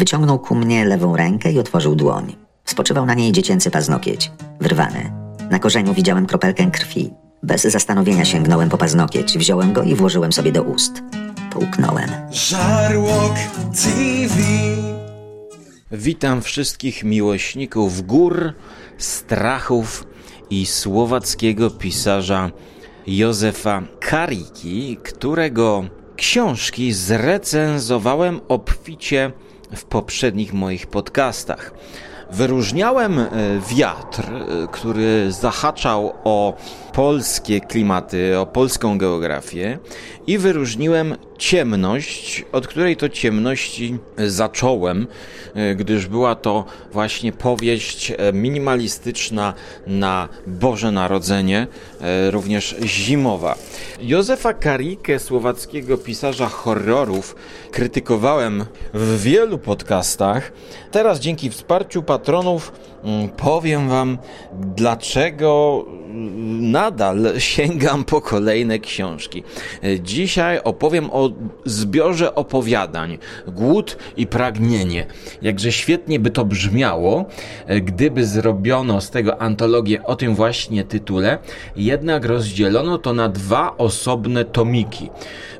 Wyciągnął ku mnie lewą rękę i otworzył dłoń. Spoczywał na niej dziecięcy paznokieć, wyrwany. Na korzeniu widziałem kropelkę krwi. Bez zastanowienia sięgnąłem po paznokieć, wziąłem go i włożyłem sobie do ust. Połknąłem. Żarłok TV. Witam wszystkich miłośników gór, strachów i słowackiego pisarza Józefa Kariki, którego książki zrecenzowałem obficie w poprzednich moich podcastach. Wyróżniałem e, wiatr, e, który zahaczał o polskie klimaty, o polską geografię i wyróżniłem ciemność, od której to ciemności zacząłem, e, gdyż była to właśnie powieść minimalistyczna na Boże Narodzenie, również zimowa. Józefa Karikę, słowackiego pisarza horrorów, krytykowałem w wielu podcastach. Teraz dzięki wsparciu patronów powiem Wam, dlaczego nadal sięgam po kolejne książki. Dzisiaj opowiem o zbiorze opowiadań Głód i pragnienie. Jakże świetnie by to brzmiało, gdyby zrobiono z tego antologię o tym właśnie tytule, jednak rozdzielono to na dwa osobne tomiki.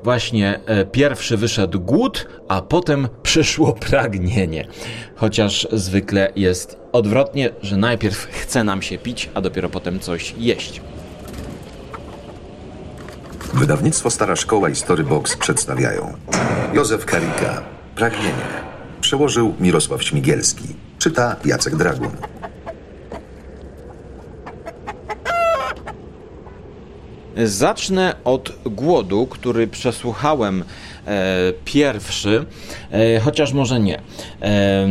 Właśnie e, pierwszy wyszedł głód, a potem przyszło pragnienie. Chociaż zwykle jest odwrotnie, że najpierw chce nam się pić, a dopiero potem coś jeść. Wydawnictwo Stara Szkoła i Storybox przedstawiają Józef Karika, Pragnienie. Przełożył Mirosław Śmigielski. Czyta Jacek Dragun. Zacznę od głodu, który przesłuchałem pierwszy, e, chociaż może nie. E,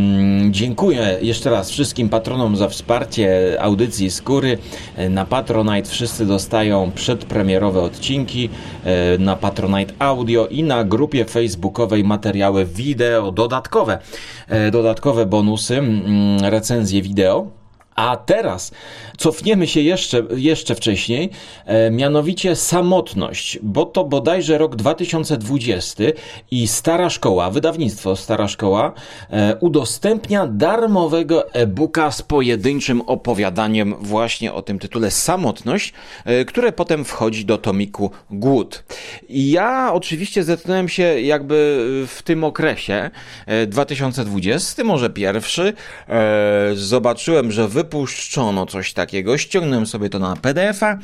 dziękuję jeszcze raz wszystkim patronom za wsparcie audycji Skóry. E, na Patronite wszyscy dostają przedpremierowe odcinki, e, na Patronite Audio i na grupie facebookowej materiały wideo dodatkowe, e, dodatkowe bonusy, mm, recenzje wideo. A teraz cofniemy się jeszcze, jeszcze wcześniej, e, mianowicie samotność, bo to bodajże rok 2020 i Stara Szkoła, wydawnictwo Stara Szkoła e, udostępnia darmowego e-booka z pojedynczym opowiadaniem właśnie o tym tytule Samotność, e, które potem wchodzi do tomiku Głód. I ja oczywiście zetknąłem się jakby w tym okresie, e, 2020, może pierwszy, e, zobaczyłem, że wypuszczono coś takiego, ściągnąłem sobie to na PDF-a.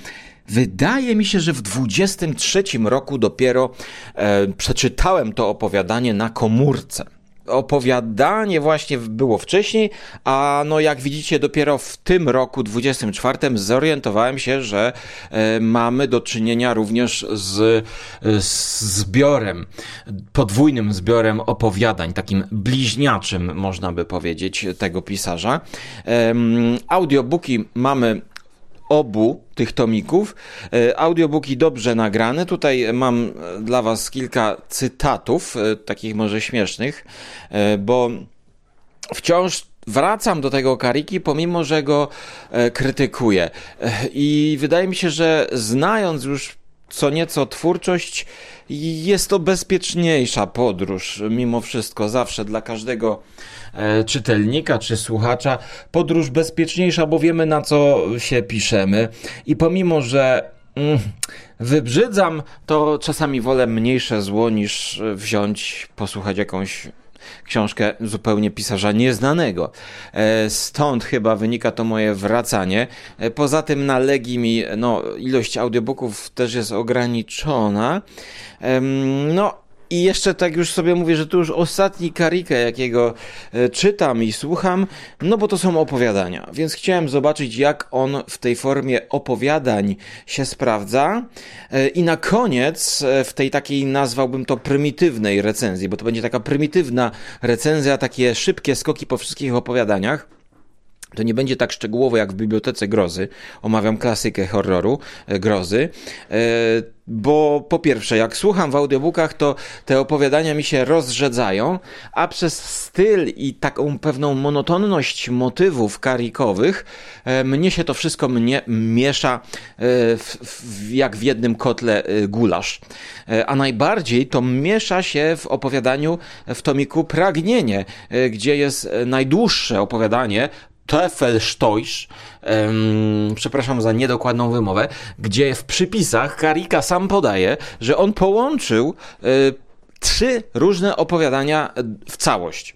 Wydaje mi się, że w 23 roku dopiero e, przeczytałem to opowiadanie na komórce. Opowiadanie właśnie było wcześniej, a no jak widzicie dopiero w tym roku 24 zorientowałem się, że e, mamy do czynienia również z, z zbiorem, podwójnym zbiorem opowiadań, takim bliźniaczym można by powiedzieć tego pisarza. Audiobooki mamy obu tych tomików. E, Audiobooki dobrze nagrane. Tutaj mam e, dla Was kilka cytatów, e, takich może śmiesznych, bo wciąż wracam do tego Kariki, pomimo że go krytykuję. I wydaje mi się, że znając już co nieco twórczość, jest to bezpieczniejsza podróż, mimo wszystko, zawsze dla każdego czytelnika czy słuchacza. Podróż bezpieczniejsza, bo wiemy na co się piszemy. I pomimo, że mm, wybrzydzam, to czasami wolę mniejsze zło niż e, wziąć, posłuchać jakąś książkę zupełnie pisarza nieznanego. E, Stąd chyba wynika to moje wracanie. E, Poza tym na Legi mi no, ilość audiobooków też jest ograniczona. No, i jeszcze tak już sobie mówię, że to już ostatni karikę, jakiego e, czytam i słucham, no bo to są opowiadania, więc chciałem zobaczyć, jak on w tej formie opowiadań się sprawdza. E, I na koniec, e, w tej takiej nazwałbym to prymitywnej recenzji, bo to będzie taka prymitywna recenzja, takie szybkie skoki po wszystkich opowiadaniach. To nie będzie tak szczegółowo jak w Bibliotece Grozy. Omawiam klasykę horroru, e, grozy. E, bo po pierwsze, jak słucham w audiobookach, to te opowiadania mi się rozrzedzają, a przez styl i taką pewną monotonność motywów karikowych, e, mnie się to wszystko mnie miesza w, w, jak w jednym kotle gulasz. A najbardziej to miesza się w opowiadaniu w tomiku Pragnienie, gdzie jest najdłuższe opowiadanie, Tefelstoisz, um, przepraszam za niedokładną wymowę, gdzie w przypisach Karika sam podaje, że on połączył y, trzy różne opowiadania w całość.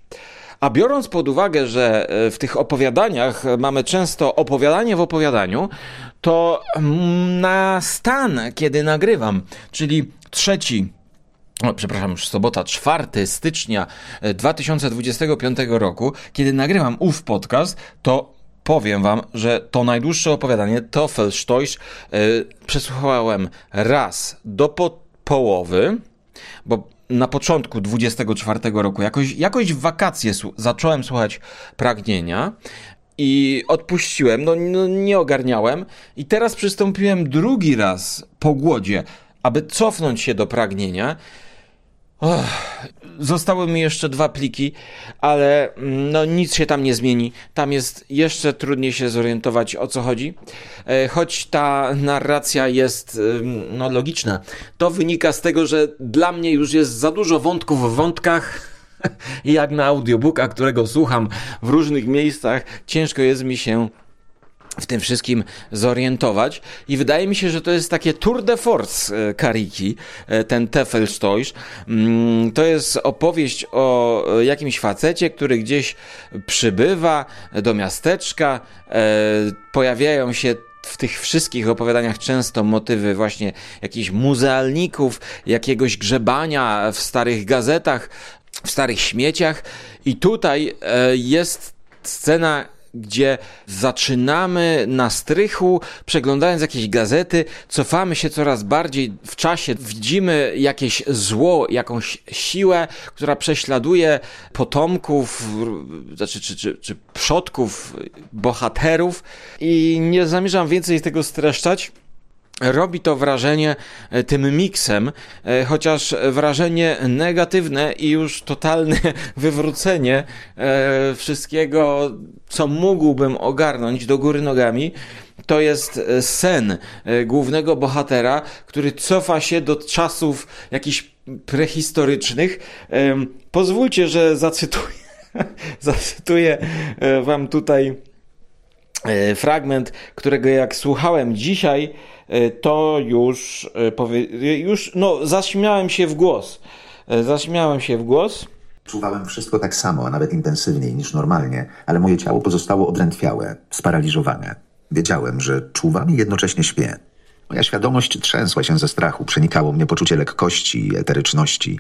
A biorąc pod uwagę, że e, w tych opowiadaniach mamy często opowiadanie w opowiadaniu, to na stan, kiedy nagrywam, czyli trzeci o, przepraszam, już sobota, 4 stycznia 2025 e, roku, kiedy nagrywam ów podcast, to powiem wam, że to najdłuższe opowiadanie, Toffelstoisz, yy, przesłuchałem raz do po połowy, bo na początku 24 roku, jakoś, jakoś w wakacje zacząłem słuchać Pragnienia i odpuściłem, no, no nie ogarniałem. I teraz przystąpiłem drugi raz po głodzie, aby cofnąć się do Pragnienia Oh, zostały mi jeszcze dwa pliki, ale mm, no, nic się tam nie zmieni. Tam jest jeszcze trudniej się zorientować o co chodzi. E, choć ta narracja jest no, logiczna, to wynika z tego, że dla mnie już jest za dużo wątków w wątkach. Jak na audiobooka, którego słucham w różnych miejscach, ciężko jest mi się w tym wszystkim zorientować. I wydaje mi się, że to jest takie tour de force e, Kariki, e, ten Tefelstoisz. Mm, to jest opowieść o e, jakimś facecie, który gdzieś przybywa do miasteczka, pojawiają się w tych wszystkich opowiadaniach często motywy właśnie jakichś muzealników, jakiegoś grzebania w starych gazetach, w starych śmieciach. I tutaj jest scena gdzie zaczynamy na strychu, przeglądając jakieś gazety, cofamy się coraz bardziej w czasie, widzimy jakieś zło, jakąś siłę, która prześladuje potomków, znaczy, czy, czy, czy przodków bohaterów i nie zamierzam więcej tego streszczać. Robi to wrażenie e, tym miksem, e, chociaż wrażenie negatywne i już totalne wywrócenie e, wszystkiego, co mógłbym ogarnąć do góry nogami. To jest sen głównego bohatera, który cofa się do czasów jakichś prehistorycznych. Pozwólcie, że zacytuję, zacytuję wam tutaj fragment, którego jak słuchałem dzisiaj, E, to już, e, już no, zaśmiałem się w głos. E, zaśmiałem się w głos. Czuwałem wszystko tak samo, a nawet intensywniej niż normalnie, ale moje ciało pozostało odrętwiałe, sparaliżowane. Wiedziałem, że czuwam i jednocześnie śpię. Moja świadomość trzęsła się ze strachu, przenikało mnie poczucie lekkości i eteryczności.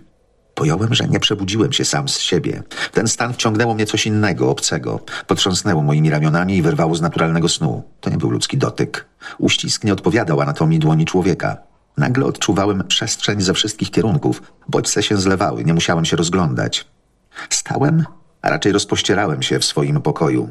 Pojąłem, że nie przebudziłem się sam z siebie. ten stan wciągnęło mnie coś innego, obcego. Potrząsnęło moimi ramionami i wyrwało z naturalnego snu. To nie był ludzki dotyk. Uścisk nie odpowiadał anatomii dłoni człowieka. Nagle odczuwałem przestrzeń ze wszystkich kierunków. Bodźce się zlewały, nie musiałem się rozglądać. Stałem, a raczej rozpościerałem się w swoim pokoju.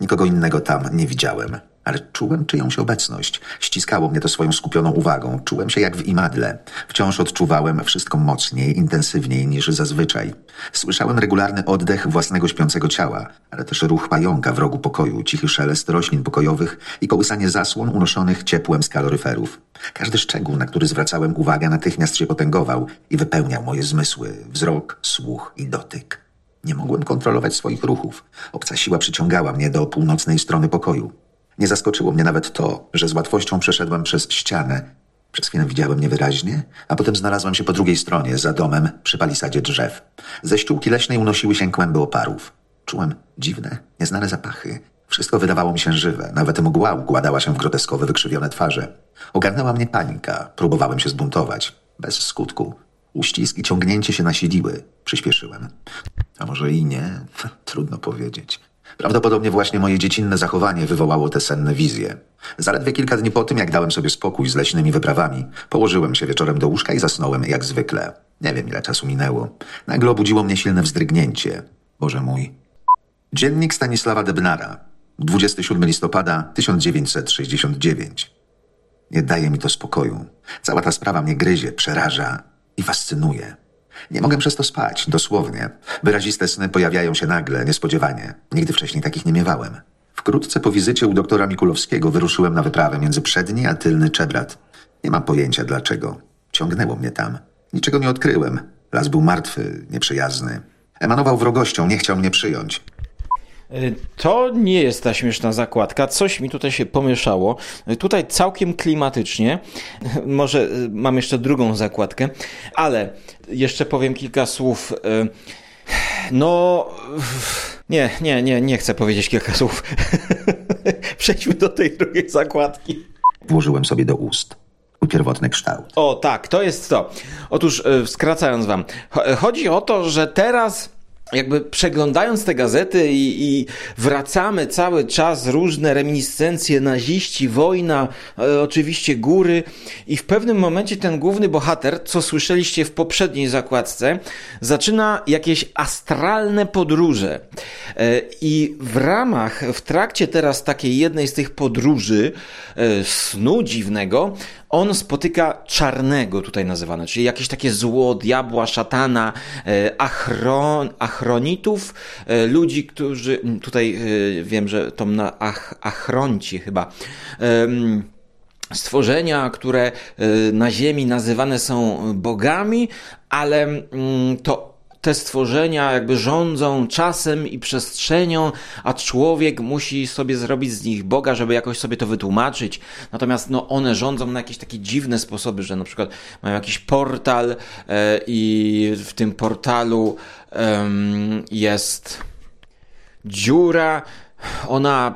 Nikogo innego tam nie widziałem ale czułem czyjąś obecność. Ściskało mnie to swoją skupioną uwagą. Czułem się jak w imadle. Wciąż odczuwałem wszystko mocniej, intensywniej niż zazwyczaj. Słyszałem regularny oddech własnego śpiącego ciała, ale też ruch pająka w rogu pokoju, cichy szelest roślin pokojowych i kołysanie zasłon unoszonych ciepłem z kaloryferów. Każdy szczegół, na który zwracałem uwagę, natychmiast się potęgował i wypełniał moje zmysły, wzrok, słuch i dotyk. Nie mogłem kontrolować swoich ruchów. Obca siła przyciągała mnie do północnej strony pokoju. Nie zaskoczyło mnie nawet to, że z łatwością przeszedłem przez ścianę. Przez chwilę widziałem niewyraźnie, a potem znalazłem się po drugiej stronie, za domem, przy palisadzie drzew. Ze ściółki leśnej unosiły się kłęby oparów. Czułem dziwne, nieznane zapachy. Wszystko wydawało mi się żywe, nawet mgła układała się w groteskowe, wykrzywione twarze. Ogarnęła mnie panika, próbowałem się zbuntować. Bez skutku. Uścisk i ciągnięcie się nasiliły. Przyspieszyłem. A może i nie? Trudno powiedzieć. Prawdopodobnie właśnie moje dziecinne zachowanie wywołało te senne wizje. Zaledwie kilka dni po tym, jak dałem sobie spokój z leśnymi wyprawami, położyłem się wieczorem do łóżka i zasnąłem jak zwykle. Nie wiem, ile czasu minęło. Nagle obudziło mnie silne wzdrygnięcie. Boże mój. Dziennik Stanisława Debnara. 27 listopada 1969. Nie daje mi to spokoju. Cała ta sprawa mnie gryzie, przeraża i fascynuje. Nie mogę przez to spać, dosłownie. Wyraziste sny pojawiają się nagle, niespodziewanie. Nigdy wcześniej takich nie miewałem. Wkrótce po wizycie u doktora Mikulowskiego wyruszyłem na wyprawę między przedni a tylny Czebrat. Nie mam pojęcia dlaczego. Ciągnęło mnie tam. Niczego nie odkryłem. Las był martwy, nieprzyjazny. Emanował wrogością, nie chciał mnie przyjąć. Y, To nie jest ta śmieszna zakładka. Coś mi tutaj się pomieszało. Y, Tutaj całkiem klimatycznie. Może y, mam jeszcze drugą zakładkę, ale jeszcze powiem kilka słów. No. Nie, nie, nie, nie chcę powiedzieć kilka słów. Przejdźmy do tej drugiej zakładki. Włożyłem sobie do ust. Pierwotny kształt. O, tak, to jest to. Otóż, skracając wam, cho- chodzi o to, że teraz. Jakby przeglądając te gazety i, i wracamy cały czas różne reminiscencje, naziści, wojna, e, oczywiście góry i w pewnym momencie ten główny bohater, co słyszeliście w poprzedniej zakładce, zaczyna jakieś astralne podróże. E, I w ramach, w trakcie teraz takiej jednej z tych podróży, e, snu dziwnego, on spotyka czarnego, tutaj nazywane, czyli jakieś takie zło, diabła, szatana, e, achron, achronitów, e, ludzi, którzy, tutaj e, wiem, że to na ach, achronci chyba, stworzenia, które na Ziemi nazywane są bogami, ale to te stworzenia jakby rządzą czasem i przestrzenią, a człowiek musi sobie zrobić z nich Boga, żeby jakoś sobie to wytłumaczyć. Natomiast no, one rządzą na jakieś takie dziwne sposoby, że na przykład mają jakiś portal e, i w tym portalu em, jest dziura, ona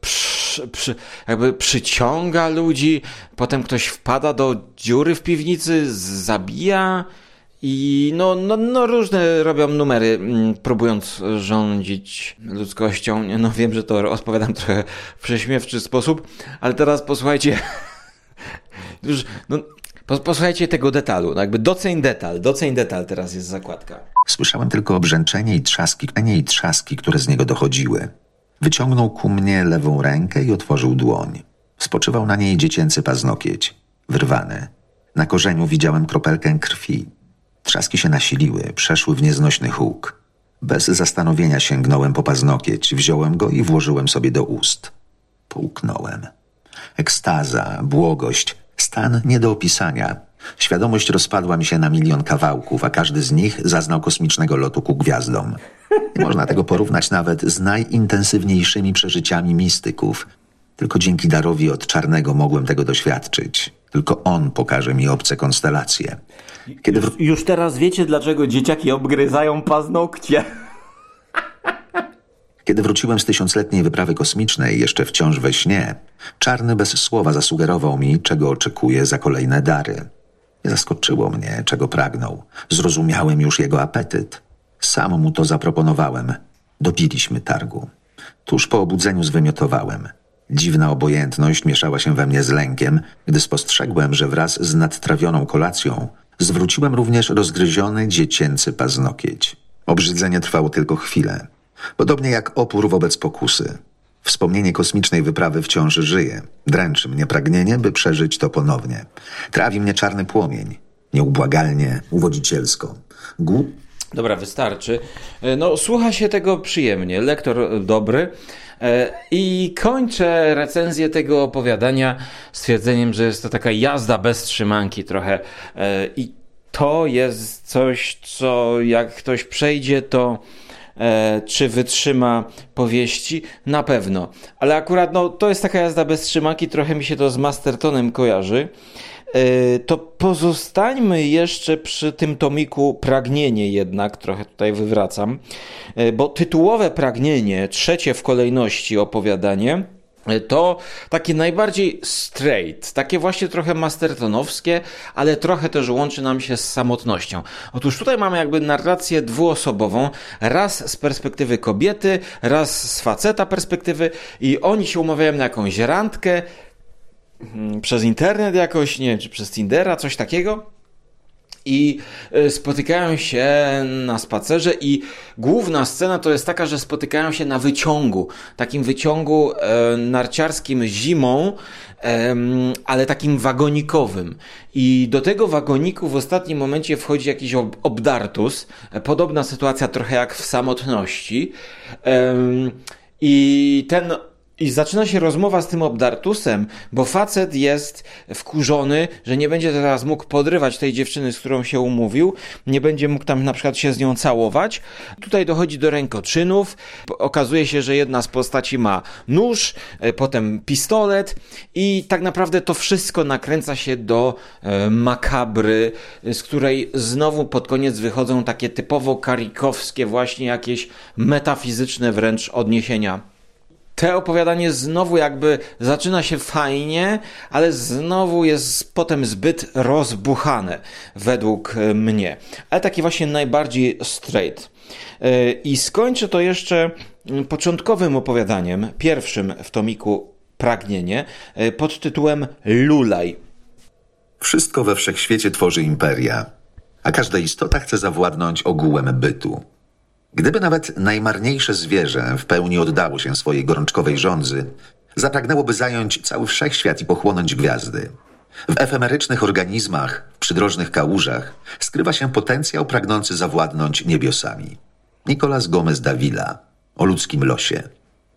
przy, przy, jakby przyciąga ludzi, potem ktoś wpada do dziury w piwnicy, zabija i no, no, no różne robią numery, mm, próbując rządzić ludzkością. No wiem, że to odpowiadam trochę w prześmiewczy sposób, ale teraz posłuchajcie, już, no, pos- posłuchajcie tego detalu, no jakby doceń detal, doceń detal teraz jest zakładka. Słyszałem tylko brzęczenie i trzaski, i trzaski, które z niego dochodziły. Wyciągnął ku mnie lewą rękę i otworzył dłoń. Spoczywał na niej dziecięcy paznokieć, wyrwany. Na korzeniu widziałem kropelkę krwi. Trzaski się nasiliły, przeszły w nieznośny huk. Bez zastanowienia sięgnąłem po paznokieć, wziąłem go i włożyłem sobie do ust. Połknąłem. Ekstaza, błogość, stan nie do opisania. Świadomość rozpadła mi się na milion kawałków, a każdy z nich zaznał kosmicznego lotu ku gwiazdom. Nie można tego porównać nawet z najintensywniejszymi przeżyciami mistyków. Tylko dzięki darowi od czarnego mogłem tego doświadczyć. Tylko on pokaże mi obce konstelacje. Kiedy wr- Już teraz wiecie, dlaczego dzieciaki obgryzają paznokcie. Kiedy wróciłem z tysiącletniej wyprawy kosmicznej, jeszcze wciąż we śnie, czarny bez słowa zasugerował mi, czego oczekuje za kolejne dary. Nie zaskoczyło mnie, czego pragnął. Zrozumiałem już jego apetyt. Sam mu to zaproponowałem. Dobiliśmy targu. Tuż po obudzeniu zwymiotowałem. Dziwna obojętność mieszała się we mnie z lękiem, gdy spostrzegłem, że wraz z nadtrawioną kolacją zwróciłem również rozgryziony dziecięcy paznokieć. Obrzydzenie trwało tylko chwilę. Podobnie jak opór wobec pokusy. Wspomnienie kosmicznej wyprawy wciąż żyje. Dręczy mnie pragnienie, by przeżyć to ponownie. Trawi mnie czarny płomień. Nieubłagalnie, uwodzicielsko. Głu... Dobra, wystarczy. E, No, słucha się tego przyjemnie. Lektor dobry. E, I kończę recenzję tego opowiadania stwierdzeniem, że jest to taka jazda bez trzymanki trochę. E, I to jest coś, co jak ktoś przejdzie, to czy wytrzyma powieści? Na pewno. Ale akurat no, to jest taka jazda bez trzymanki, trochę mi się to z Mastertonem kojarzy. E, To pozostańmy jeszcze przy tym tomiku Pragnienie jednak, trochę tutaj wywracam, E, bo tytułowe Pragnienie, trzecie w kolejności opowiadanie, e, to takie najbardziej straight, takie właśnie trochę mastertonowskie, ale trochę też łączy nam się z samotnością. Otóż tutaj mamy jakby narrację dwuosobową, raz z perspektywy kobiety, raz z faceta perspektywy i oni się umawiają na jakąś randkę, przez internet jakoś, nie wiem, czy przez Tindera, coś takiego. i e, spotykają się na spacerze i główna scena to jest taka, że spotykają się na wyciągu, takim wyciągu e, narciarskim zimą, e, ale takim wagonikowym. I do tego wagoniku w ostatnim momencie wchodzi jakiś ob obdartus, e, podobna sytuacja trochę jak w samotności. E, I ten i zaczyna się rozmowa z tym obdartusem, bo facet jest wkurzony, że nie będzie teraz mógł podrywać tej dziewczyny, z którą się umówił, nie będzie mógł tam na przykład się z nią całować. Tutaj dochodzi do rękoczynów. Okazuje się, że jedna z postaci ma nóż, e, potem pistolet i tak naprawdę to wszystko nakręca się do e, makabry, z której znowu pod koniec wychodzą takie typowo karikowskie właśnie jakieś metafizyczne wręcz odniesienia te opowiadanie znowu jakby zaczyna się fajnie, ale znowu jest potem zbyt rozbuchane, według e, mnie. Ale takie właśnie najbardziej straight. E, I skończę to jeszcze mm, początkowym opowiadaniem, pierwszym w tomiku Pragnienie, e, pod tytułem Lulaj. Wszystko we wszechświecie tworzy imperia, a każda istota chce zawładnąć ogółem bytu. Gdyby nawet najmarniejsze zwierzę w pełni oddało się swojej gorączkowej żądzy, zapragnęłoby zająć cały wszechświat i pochłonąć gwiazdy. W efemerycznych organizmach, w przydrożnych kałużach skrywa się potencjał pragnący zawładnąć niebiosami. Nicolas Gomez Davila o ludzkim losie.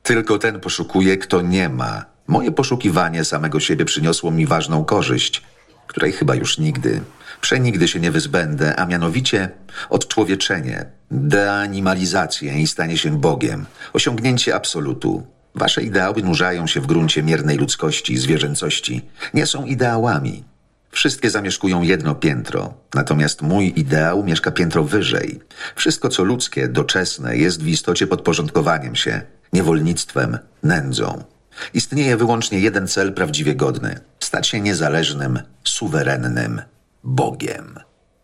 Tylko ten poszukuje, kto nie ma. Moje poszukiwanie samego siebie przyniosło mi ważną korzyść, której chyba już nigdy przenigdy się nie wyzbędę, a mianowicie odczłowieczenie, deanimalizację i stanie się Bogiem, osiągnięcie absolutu. Wasze ideały nurzają się w gruncie miernej ludzkości zwierzęcości. Nie są ideałami. Wszystkie zamieszkują jedno piętro, natomiast mój ideał mieszka piętro wyżej. Wszystko, co ludzkie, doczesne, jest w istocie podporządkowaniem się, niewolnictwem, nędzą. Istnieje wyłącznie jeden cel prawdziwie godny stać się niezależnym, suwerennym Bogiem.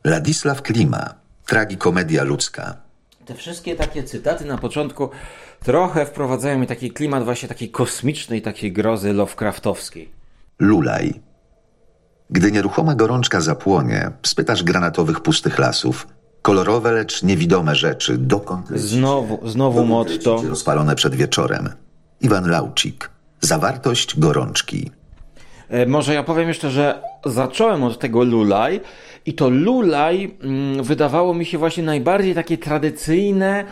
Ladisław Klima, tragikomedia ludzka. Te wszystkie takie cytaty na początku trochę wprowadzają mi taki klimat właśnie takiej kosmicznej, takiej grozy Lovecraftowskiej. Lulaj. Gdy nieruchoma gorączka zapłonie, spytasz granatowych pustych lasów. Kolorowe, lecz niewidome rzeczy. Dokąd lecicie? Znowu, znowu motto. Rozpalone przed wieczorem. Iwan Laucik. Zawartość gorączki. E, Może ja powiem jeszcze, że zacząłem od tego Lulaj i to Lulaj mm, wydawało mi się właśnie najbardziej takie tradycyjne,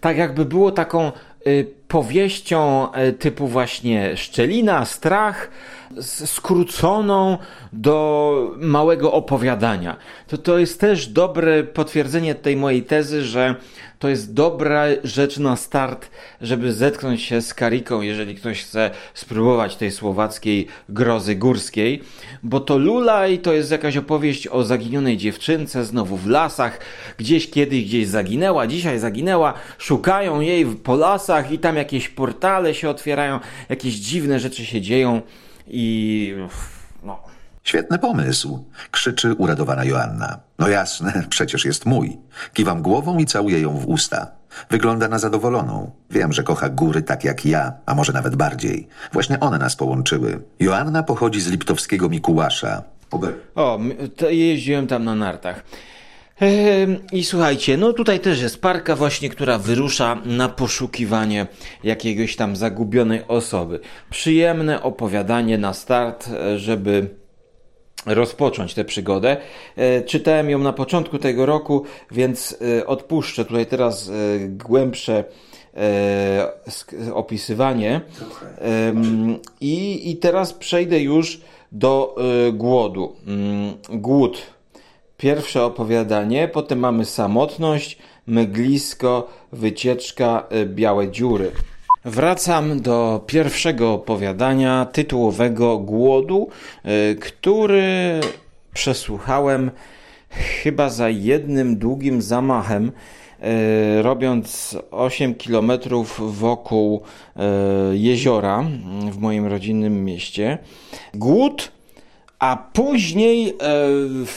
tak jakby było taką y, powieścią y, typu właśnie Szczelina, Strach, skróconą do małego opowiadania. To, to jest też dobre potwierdzenie tej mojej tezy, że to jest dobra rzecz na start, żeby zetknąć się z Kariką, jeżeli ktoś chce spróbować tej słowackiej grozy górskiej, bo to Lulaj to jest jakaś opowieść o zaginionej dziewczynce znowu w lasach, gdzieś kiedyś gdzieś zaginęła, dzisiaj zaginęła, szukają jej po lasach i tam jakieś portale się otwierają, jakieś dziwne rzeczy się dzieją i Świetny pomysł, krzyczy uradowana Joanna. No jasne, przecież jest mój. Kiwam głową i całuję ją w usta. Wygląda na zadowoloną. Wiem, że kocha góry tak jak ja, a może nawet bardziej. Właśnie one nas połączyły. Joanna pochodzi z liptowskiego Mikułasza. O, jeździłem tam na nartach. Ehm, I słuchajcie, no tutaj też jest parka właśnie, która wyrusza na poszukiwanie jakiegoś tam zagubionej osoby. Przyjemne opowiadanie na start, e, żeby rozpocząć tę przygodę. E, Czytałem ją na początku tego roku, więc e, odpuszczę tutaj teraz e, głębsze opisywanie. I, I teraz przejdę już do głodu. Mm, Głód. Pierwsze opowiadanie, potem mamy samotność, mglisko, wycieczka, białe dziury. Wracam do pierwszego opowiadania tytułowego Głodu, e, który przesłuchałem chyba za jednym długim zamachem, e, robiąc 8 kilometrów wokół e, jeziora w moim rodzinnym mieście. Głód, a później w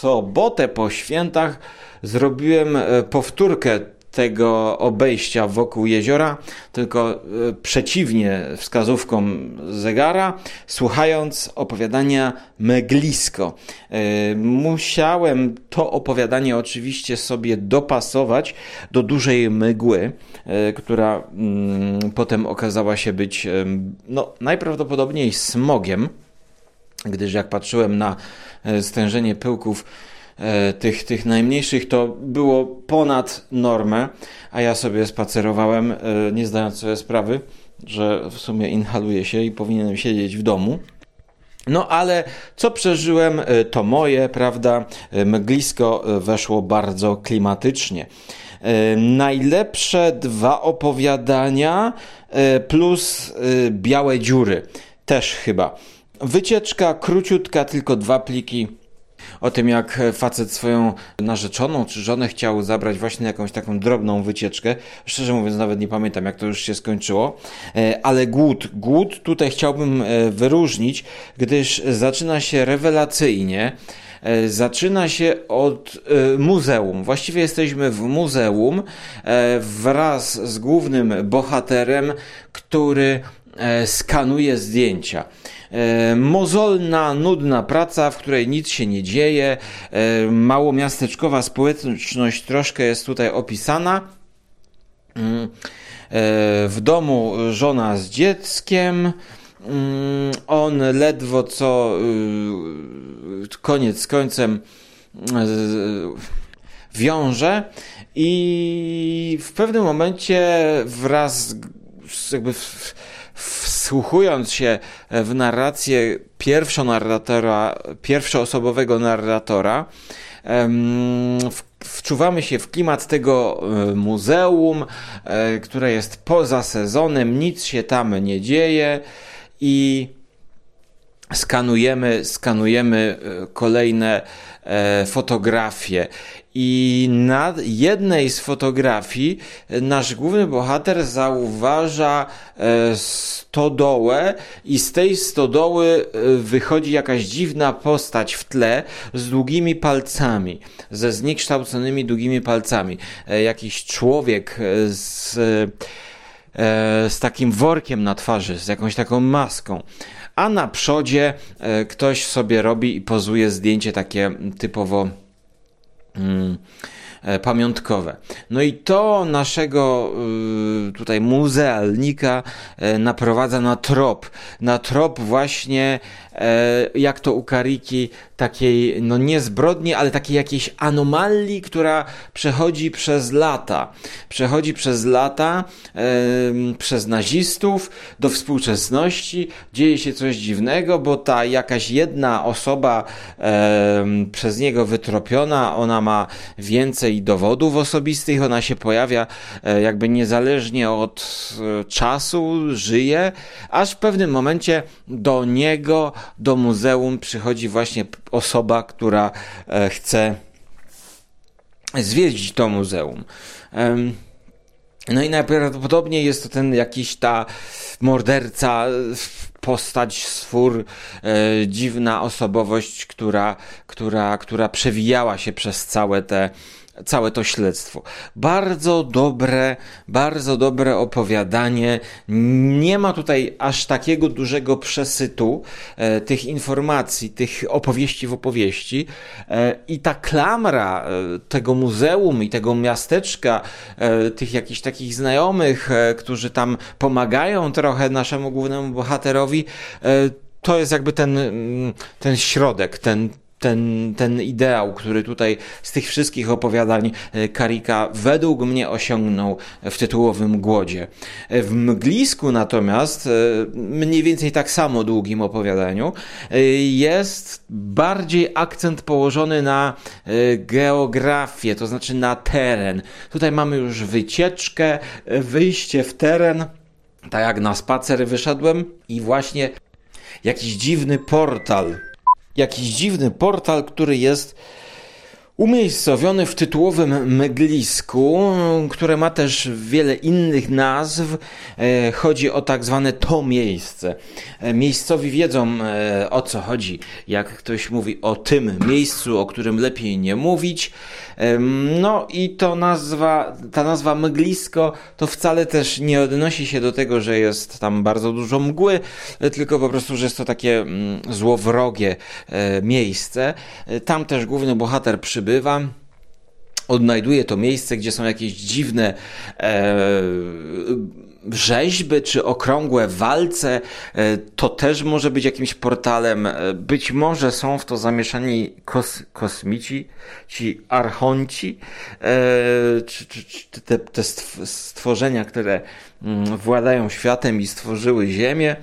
sobotę po świętach zrobiłem powtórkę tego obejścia wokół jeziora, tylko e, przeciwnie wskazówkom zegara, słuchając opowiadania Meglisko. E, musiałem to opowiadanie oczywiście sobie dopasować do dużej mgły, e, która mm, potem okazała się być no, najprawdopodobniej smogiem, gdyż jak patrzyłem na stężenie pyłków tych, tych najmniejszych to było ponad normę, a ja sobie spacerowałem, e, nie zdając sobie sprawy, że w sumie inhaluje się i powinienem siedzieć w domu. No ale co przeżyłem, e, to moje, prawda? Mglisko weszło bardzo klimatycznie. Najlepsze dwa opowiadania plus białe dziury. Też chyba. Wycieczka króciutka, tylko dwa pliki o tym, jak facet swoją narzeczoną czy żonę chciał zabrać właśnie jakąś taką drobną wycieczkę. Szczerze mówiąc, nawet nie pamiętam, jak to już się skończyło. E, ale głód, głód tutaj chciałbym e, wyróżnić, gdyż zaczyna się rewelacyjnie e, zaczyna się od muzeum. Właściwie jesteśmy w muzeum wraz z głównym bohaterem, który skanuje zdjęcia. E, mozolna, nudna praca, w której nic się nie dzieje, e, małomiasteczkowa społeczność troszkę jest tutaj opisana. Mm, e, w domu żona z dzieckiem, mm, on ledwo co koniec z końcem wiąże i w pewnym momencie wraz jakby w, wsłuchując się w narrację pierwszonarratora, pierwszoosobowego narratora, wczuwamy się w klimat tego e, muzeum, e, które jest poza sezonem, nic się tam nie dzieje i skanujemy, skanujemy e, kolejne fotografie. I na jednej z fotografii nasz główny bohater zauważa e, stodołę i z tej stodoły e, wychodzi jakaś dziwna postać w tle z długimi palcami, ze zniekształconymi długimi palcami. E, jakiś człowiek z, z takim workiem na twarzy, z jakąś taką maską a na przodzie ktoś sobie robi i pozuje zdjęcie takie typowo Mm, e, pamiątkowe. No i to naszego y, tutaj muzealnika e, naprowadza na trop, na trop właśnie e, jak to u Kariki takiej, no nie zbrodni, ale takiej jakiejś anomalii, która przechodzi przez lata. Przechodzi przez lata, przez nazistów do współczesności. Dzieje się coś dziwnego, bo ta jakaś jedna osoba przez niego wytropiona, ona ma więcej dowodów osobistych, ona się pojawia e, jakby niezależnie od e, czasu, żyje, aż w pewnym momencie do niego, do muzeum przychodzi właśnie osoba, która e, chce zwiedzić to muzeum. No i najprawdopodobniej jest to ten jakiś ta morderca, postać, swór, e, dziwna osobowość, która, która, która przewijała się przez całe te całe to śledztwo. Bardzo dobre, bardzo dobre opowiadanie. Nie ma tutaj aż takiego dużego przesytu e, tych informacji, tych opowieści w opowieści. E, I ta klamra e, tego muzeum i tego miasteczka, e, tych jakichś takich znajomych, e, którzy tam pomagają trochę naszemu głównemu bohaterowi, e, to jest jakby ten, mm, ten środek, ten, ten, ten ideał, który tutaj z tych wszystkich opowiadań e, Karika według mnie osiągnął w tytułowym głodzie. E, w Mglisku natomiast, e, mniej więcej tak samo długim opowiadaniu, jest bardziej akcent położony na geografię, to znaczy na teren. Tutaj mamy już wycieczkę, wyjście w teren, tak jak na spacer wyszedłem i właśnie jakiś dziwny portal jakiś dziwny portal, który jest Umiejscowiony w tytułowym mglisku, które ma też wiele innych nazw, e, chodzi o tak zwane to miejsce. E, miejscowi wiedzą e, o co chodzi, jak ktoś mówi o tym miejscu, o którym lepiej nie mówić. No i to nazwa, ta nazwa mglisko to wcale też nie odnosi się do tego, że jest tam bardzo dużo mgły, tylko po prostu, że jest to takie mm, złowrogie miejsce. Tam też główny bohater przybywa, odnajduje to miejsce, gdzie są jakieś dziwne e, rzeźby czy okrągłe walce. E, to też może być jakimś portalem. E, być może są w to zamieszani kos, kosmici, ci archonci, e, czy, czy, czy te, te stworzenia, które mm, władają światem i stworzyły Ziemię.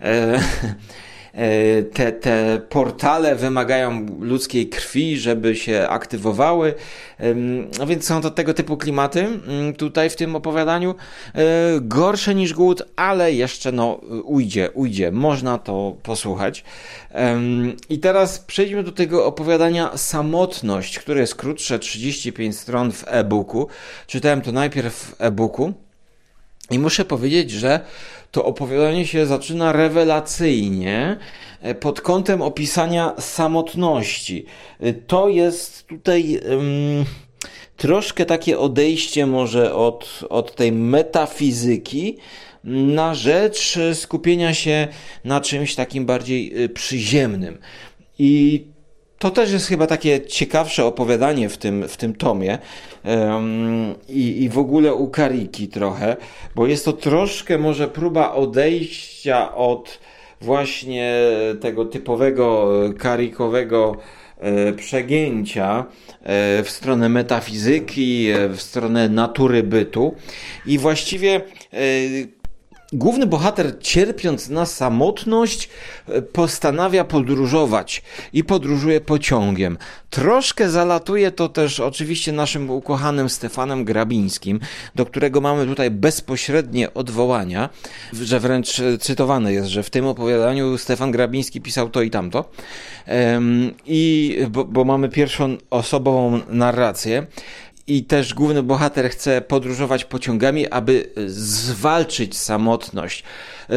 E, te, te portale wymagają ludzkiej krwi, żeby się aktywowały. No więc są to tego typu klimaty mm, tutaj w tym opowiadaniu. E, gorsze niż głód, ale jeszcze no ujdzie, ujdzie. Można to posłuchać. I teraz przejdźmy do tego opowiadania Samotność, które jest krótsze, 35 stron w e-booku. Czytałem to najpierw w e-booku. I muszę powiedzieć, że to opowiadanie się zaczyna rewelacyjnie e, pod kątem opisania samotności. E, to jest tutaj um, troszkę takie odejście może od, od tej metafizyki na rzecz skupienia się na czymś takim bardziej e, przyziemnym. I to też jest chyba takie ciekawsze opowiadanie w tym, w tym tomie um, i, i w ogóle u Kariki trochę, bo jest to troszkę może próba odejścia od właśnie tego typowego karikowego e, przegięcia e, w stronę metafizyki, e, w stronę natury bytu. I właściwie Główny bohater, cierpiąc na samotność, e, postanawia podróżować i podróżuje pociągiem. Troszkę zalatuje to też oczywiście naszym ukochanym Stefanem Grabińskim, do którego mamy tutaj bezpośrednie odwołania, że wręcz cytowane jest, że w tym opowiadaniu Stefan Grabiński pisał to i tamto. I bo, bo mamy pierwszą osobową narrację i też główny bohater chce podróżować pociągami, aby zwalczyć samotność.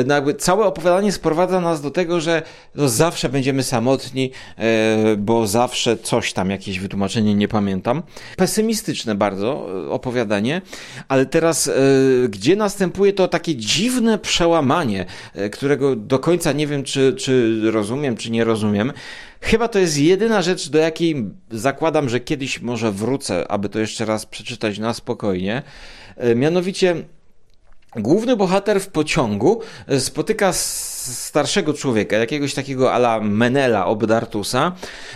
No jakby całe opowiadanie sprowadza nas do tego, że no zawsze będziemy samotni, e, bo zawsze coś tam, jakieś wytłumaczenie, nie pamiętam. Pesymistyczne bardzo e, opowiadanie, ale teraz e, gdzie następuje to takie dziwne przełamanie, którego do końca nie wiem, czy, czy rozumiem, czy nie rozumiem. Chyba to jest jedyna rzecz, do jakiej zakładam, że kiedyś może wrócę, aby to jeszcze raz przeczytać na spokojnie. Mianowicie Główny bohater w pociągu e, spotyka starszego człowieka, jakiegoś takiego ala Menela Obdartusa,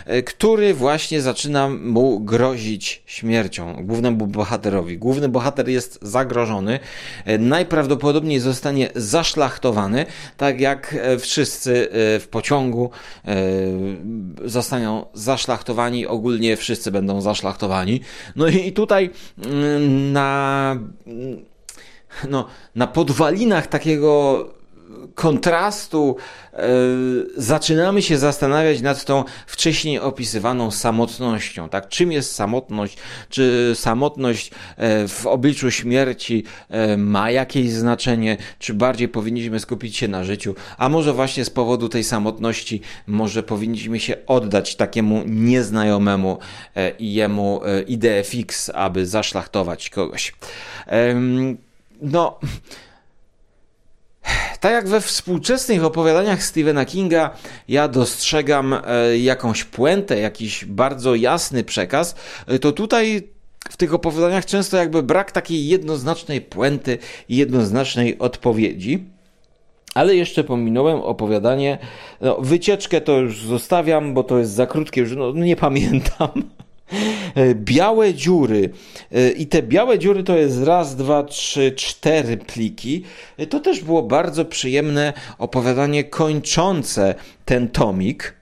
e, który właśnie zaczyna mu grozić śmiercią, głównemu bohaterowi. Główny bohater jest zagrożony, e, najprawdopodobniej zostanie zaszlachtowany, tak jak wszyscy w pociągu zostaną zaszlachtowani, ogólnie wszyscy będą zaszlachtowani. No i tutaj mm, na no, na podwalinach takiego kontrastu e, zaczynamy się zastanawiać nad tą wcześniej opisywaną samotnością. Tak? Czym jest samotność? Czy samotność e, w obliczu śmierci e, ma jakieś znaczenie? Czy bardziej powinniśmy skupić się na życiu? A może właśnie z powodu tej samotności może powinniśmy się oddać takiemu nieznajomemu i jemu ideę fix, aby zaszlachtować kogoś. No. Tak jak we współczesnych opowiadaniach Stephena Kinga, ja dostrzegam e, jakąś puentę, jakiś bardzo jasny przekaz, e, to tutaj w tych opowiadaniach często jakby brak takiej jednoznacznej puenty i jednoznacznej odpowiedzi. Ale jeszcze pominąłem opowiadanie, no, wycieczkę to już zostawiam, bo to jest za krótkie, już no, nie pamiętam. E, białe dziury. E, I te białe dziury to jest raz, dwa, trzy, cztery pliki. E, to też było bardzo przyjemne opowiadanie kończące ten tomik.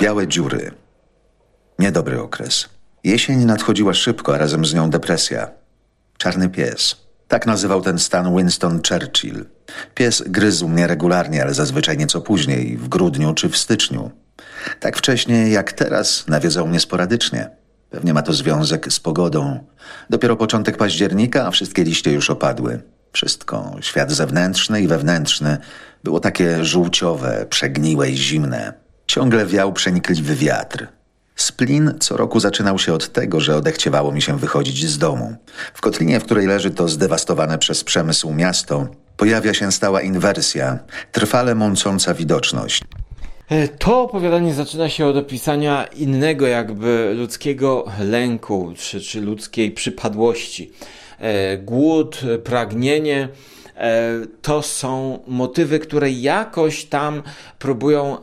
Białe dziury. Niedobry okres. Jesień nadchodziła szybko, a razem z nią depresja. Czarny pies. Tak nazywał ten stan Winston Churchill. Pies gryzł mnie regularnie, ale zazwyczaj nieco później, w grudniu czy w styczniu. Tak wcześnie jak teraz nawiedzał mnie sporadycznie. Pewnie ma to związek z pogodą. Dopiero początek października, a wszystkie liście już opadły. Wszystko, świat zewnętrzny i wewnętrzny, było takie żółciowe, przegniłe i zimne. Ciągle wiał przenikliwy wiatr. Splin co roku zaczynał się od tego, że odechciewało mi się wychodzić z domu. W kotlinie, w której leży to zdewastowane przez przemysł miasto, pojawia się stała inwersja, trwale mącąca widoczność. E, To opowiadanie zaczyna się od opisania innego jakby ludzkiego lęku, czy, czy ludzkiej przypadłości. E, Głód, pragnienie, to są motywy, które jakoś tam próbują e,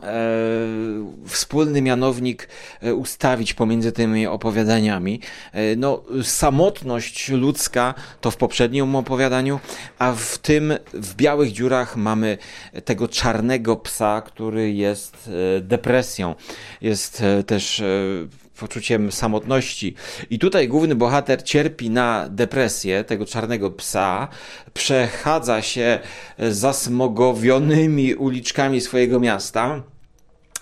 wspólny mianownik e, ustawić pomiędzy tymi opowiadaniami. E, No, samotność ludzka to w poprzednim opowiadaniu, a w tym w Białych Dziurach mamy tego czarnego psa, który jest e, depresją. Jest e, też e, poczuciem samotności. I tutaj główny bohater cierpi na depresję tego czarnego psa, przechadza się zasmogowionymi uliczkami swojego miasta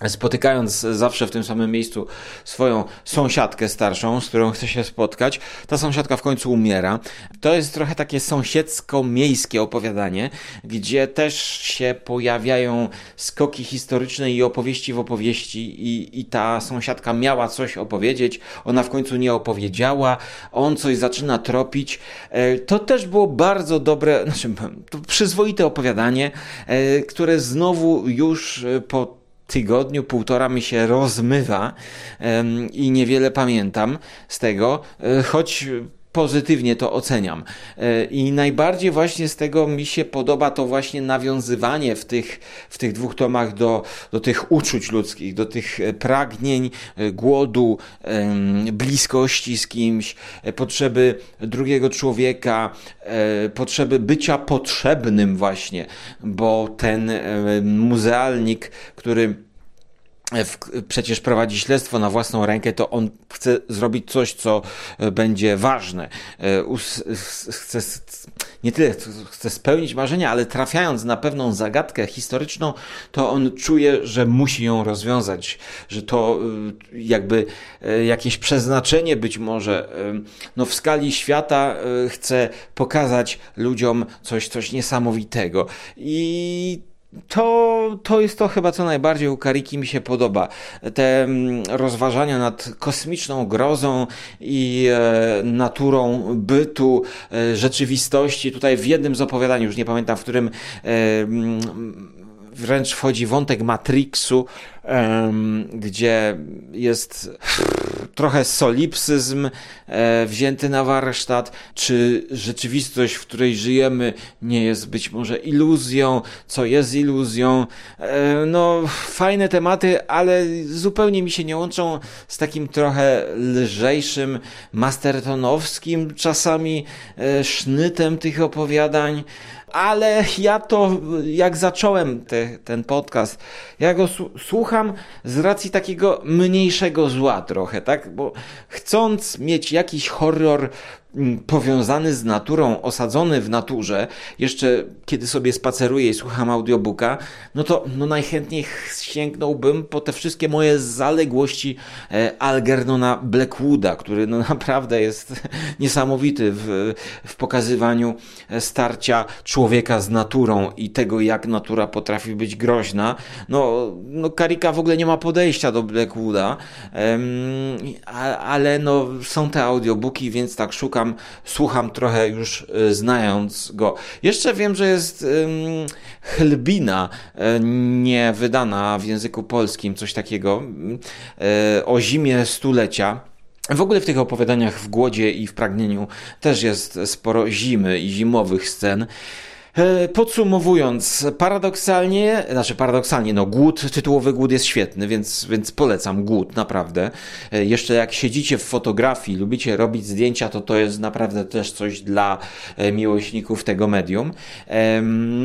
spotykając zawsze w tym samym miejscu swoją sąsiadkę starszą, z którą chce się spotkać, ta sąsiadka w końcu umiera. To jest trochę takie sąsiedzko-miejskie opowiadanie, gdzie też się pojawiają skoki historyczne i opowieści w opowieści i, i ta sąsiadka miała coś opowiedzieć, ona w końcu nie opowiedziała, on coś zaczyna tropić. E, To też było bardzo dobre, znaczy przyzwoite opowiadanie, e, które znowu już e, po tygodniu, półtora mi się rozmywa i niewiele pamiętam z tego, e, choć pozytywnie to oceniam. E, I najbardziej właśnie z tego mi się podoba to właśnie nawiązywanie w tych, w tych dwóch tomach do, do tych uczuć ludzkich, do tych e, pragnień, e, głodu, bliskości z kimś, potrzeby drugiego człowieka, potrzeby bycia potrzebnym właśnie, bo ten muzealnik, który w, przecież prowadzi śledztwo na własną rękę, to on chce zrobić coś, co e, będzie ważne. E, Chce, nie tyle chce spełnić marzenia, ale trafiając na pewną zagadkę historyczną, to on czuje, że musi ją rozwiązać, że to e, jakby jakieś przeznaczenie być może no w skali świata chce pokazać ludziom coś, coś niesamowitego. I to, to jest to chyba, co najbardziej u Kariki mi się podoba. Te mm, rozważania nad kosmiczną grozą i e, naturą bytu, e, rzeczywistości. Tutaj w jednym z opowiadań, już nie pamiętam, w którym e, mm, wręcz wchodzi wątek Matrixu, gdzie jest trochę solipsyzm e, wzięty na warsztat, czy rzeczywistość, w której żyjemy, nie jest być może iluzją, co jest iluzją. E, no, fajne tematy, ale zupełnie mi się nie łączą z takim trochę lżejszym, mastertonowskim czasami e, sznytem tych opowiadań ale ja to, jak zacząłem te, ten podcast, ja go słucham z racji takiego mniejszego zła trochę, tak? Bo chcąc mieć jakiś horror powiązany z naturą, osadzony w naturze, jeszcze kiedy sobie spaceruję i słucham audiobooka, no to no najchętniej sięgnąłbym po te wszystkie moje zaległości e, Algernona Blackwooda, który no naprawdę jest niesamowity w, w pokazywaniu e, starcia człowieka z naturą i tego, jak natura potrafi być groźna. No, no Karika w ogóle nie ma podejścia do Blackwooda, ale no, są te audiobooki, więc tak szukam, słucham trochę już e, znając go. Jeszcze wiem, że jest chlbina e, nie wydana w języku polskim, coś takiego, e, o zimie stulecia. W ogóle w tych opowiadaniach w głodzie i w pragnieniu też jest sporo zimy i zimowych scen. E, Podsumowując, paradoksalnie, znaczy paradoksalnie, no głód, tytułowy głód jest świetny, więc, więc polecam głód, naprawdę. E, Jeszcze jak siedzicie w fotografii, lubicie robić zdjęcia, to to jest naprawdę też coś dla e, miłośników tego medium.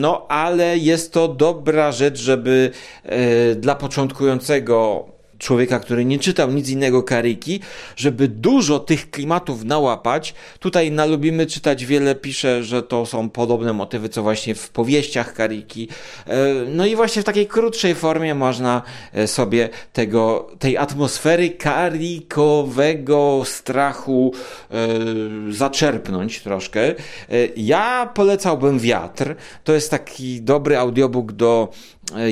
No, ale jest to dobra rzecz, żeby dla początkującego człowieka, który nie czytał nic innego Kariki, żeby dużo tych klimatów nałapać. Tutaj na Lubimy czytać wiele pisze, że to są podobne motywy, co właśnie w powieściach Kariki. E, no i właśnie w takiej krótszej formie można e, sobie tego, tej atmosfery karikowego strachu e, zaczerpnąć troszkę. Ja polecałbym Wiatr. To jest taki dobry audiobook do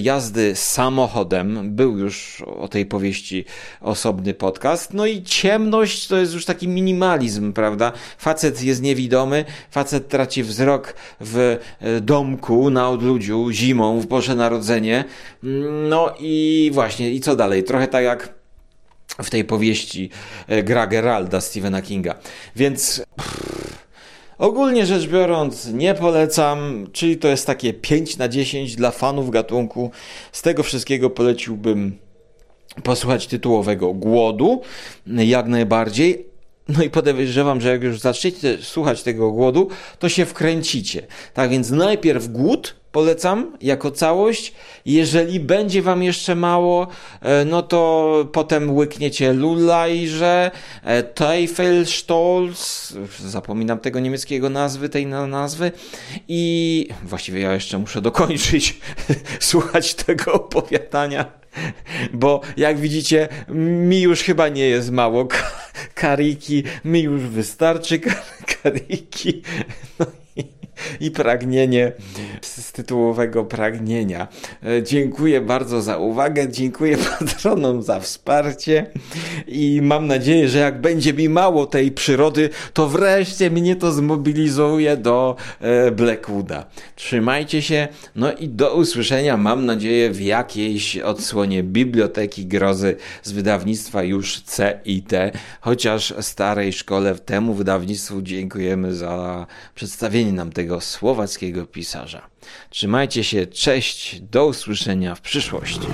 jazdy samochodem. Był już o tej powieści osobny podcast. No i ciemność to jest już taki minimalizm, prawda? Facet jest niewidomy, facet traci wzrok w e, domku na odludziu zimą w Boże Narodzenie. No i właśnie, i co dalej? Trochę tak jak w tej powieści e, Gra Geralda Stephena Kinga. Więc... Pff, Ogólnie rzecz biorąc, nie polecam, czyli to jest takie 5 na 10 dla fanów gatunku. Z tego wszystkiego poleciłbym posłuchać tytułowego Głodu, jak najbardziej, no i podejrzewam, że jak już zaczniecie słuchać tego głodu, to się wkręcicie. Tak więc najpierw głód polecam jako całość. Jeżeli będzie wam jeszcze mało, e, no to potem łykniecie Lulajże, Teufelstolz, zapominam tego niemieckiego nazwy, tej nazwy i właściwie ja jeszcze muszę dokończyć słuchać tego opowiadania bo jak widzicie, mi już chyba nie jest mało kariki, mi już wystarczy kariki. No i pragnienie z tytułowego pragnienia. E, dziękuję bardzo za uwagę, dziękuję patronom za wsparcie i mam nadzieję, że jak będzie mi mało tej przyrody, to wreszcie mnie to zmobilizuje do e, Blackwooda. Trzymajcie się, no i do usłyszenia, mam nadzieję, w jakiejś odsłonie Biblioteki Grozy z wydawnictwa już C i T, chociaż starej szkole temu wydawnictwu dziękujemy za przedstawienie nam tego tego słowackiego pisarza. Trzymajcie się, cześć, do usłyszenia w przyszłości.